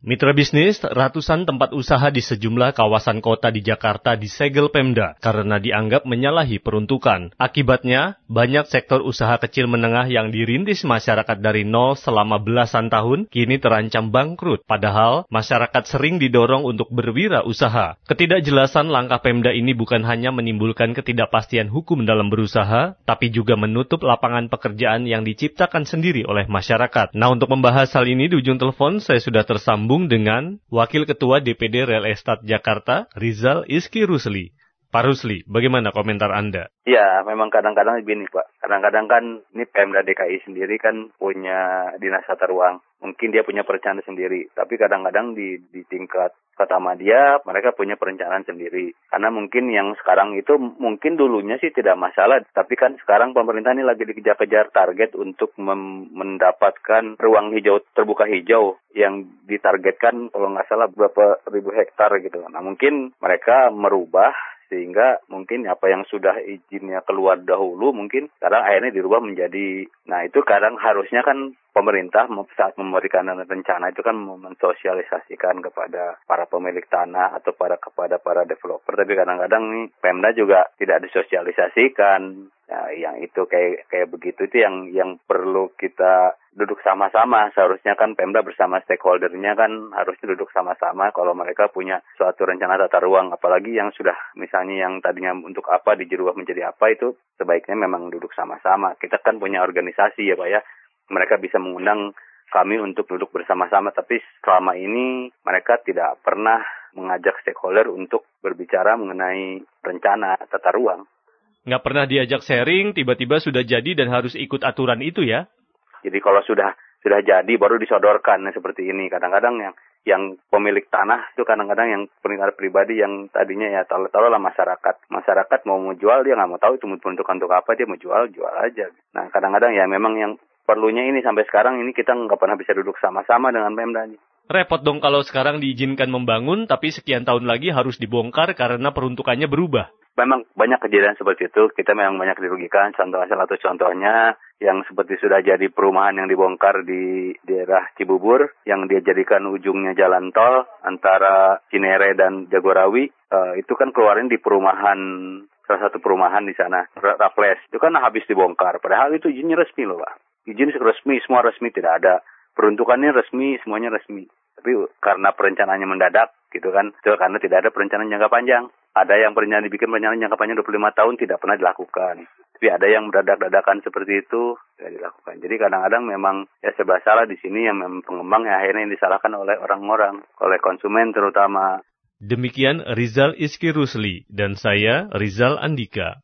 Mitra bisnis, ratusan tempat usaha di sejumlah kawasan kota di Jakarta disegel Pemda karena dianggap menyalahi peruntukan. Akibatnya, banyak sektor usaha kecil menengah yang dirintis masyarakat dari nol selama belasan tahun kini terancam bangkrut. Padahal, masyarakat sering didorong untuk berwirausaha. Ketidakjelasan langkah Pemda ini bukan hanya menimbulkan ketidakpastian hukum dalam berusaha, tapi juga menutup lapangan pekerjaan yang diciptakan sendiri oleh masyarakat. Nah, untuk membahas hal ini di ujung telepon saya sudah tersambung tersambung dengan Wakil Ketua DPD Real Estate Jakarta, Rizal Iski Rusli. Pak Rusli, bagaimana komentar Anda? Ya, memang kadang-kadang begini Pak. Kadang-kadang kan ini Pemda DKI sendiri kan punya dinas tata ruang mungkin dia punya perencanaan sendiri. Tapi kadang-kadang di, di tingkat kota media mereka punya perencanaan sendiri. Karena mungkin yang sekarang itu mungkin dulunya sih tidak masalah. Tapi kan sekarang pemerintah ini lagi dikejar-kejar target untuk mendapatkan ruang hijau terbuka hijau yang ditargetkan kalau nggak salah berapa ribu hektar gitu. Nah mungkin mereka merubah sehingga mungkin apa yang sudah izinnya keluar dahulu mungkin sekarang akhirnya dirubah menjadi nah itu kadang harusnya kan pemerintah saat memberikan rencana itu kan mensosialisasikan kepada para pemilik tanah atau para kepada para developer tapi kadang-kadang nih Pemda juga tidak disosialisasikan Nah, yang itu kayak kayak begitu itu yang yang perlu kita duduk sama-sama. Seharusnya kan Pemda bersama stakeholdernya kan harusnya duduk sama-sama kalau mereka punya suatu rencana tata ruang. Apalagi yang sudah misalnya yang tadinya untuk apa dijerubah menjadi apa itu sebaiknya memang duduk sama-sama. Kita kan punya organisasi ya Pak ya. Mereka bisa mengundang kami untuk duduk bersama-sama. Tapi selama ini mereka tidak pernah mengajak stakeholder untuk berbicara mengenai rencana tata ruang nggak pernah diajak sharing, tiba-tiba sudah jadi dan harus ikut aturan itu ya? Jadi kalau sudah sudah jadi baru disodorkan seperti ini. Kadang-kadang yang yang pemilik tanah itu kadang-kadang yang peninggalan pribadi yang tadinya ya tahu-tahu lah masyarakat. Masyarakat mau menjual dia nggak mau tahu itu peruntukan untuk apa dia mau jual jual aja. Nah kadang-kadang ya memang yang perlunya ini sampai sekarang ini kita nggak pernah bisa duduk sama-sama dengan Pemda. Repot dong kalau sekarang diizinkan membangun tapi sekian tahun lagi harus dibongkar karena peruntukannya berubah memang banyak kejadian seperti itu. Kita memang banyak dirugikan. Contoh salah satu contohnya yang seperti sudah jadi perumahan yang dibongkar di daerah Cibubur yang dia jadikan ujungnya jalan tol antara Cinere dan Jagorawi. Uh, itu kan keluarin di perumahan salah satu perumahan di sana, Raffles. Itu kan habis dibongkar. Padahal itu izinnya resmi loh, Pak. Izin resmi, semua resmi tidak ada. Peruntukannya resmi, semuanya resmi. Tapi karena perencanaannya mendadak, gitu kan, itu karena tidak ada perencanaan jangka panjang. Ada yang perencanaan dibikin perencanaan jangka panjang 25 tahun tidak pernah dilakukan. Tapi ada yang mendadak-dadakan seperti itu tidak dilakukan. Jadi kadang-kadang memang ya serba salah di sini yang memang pengembang ya akhirnya yang disalahkan oleh orang-orang, oleh konsumen terutama. Demikian Rizal Iski Rusli dan saya Rizal Andika.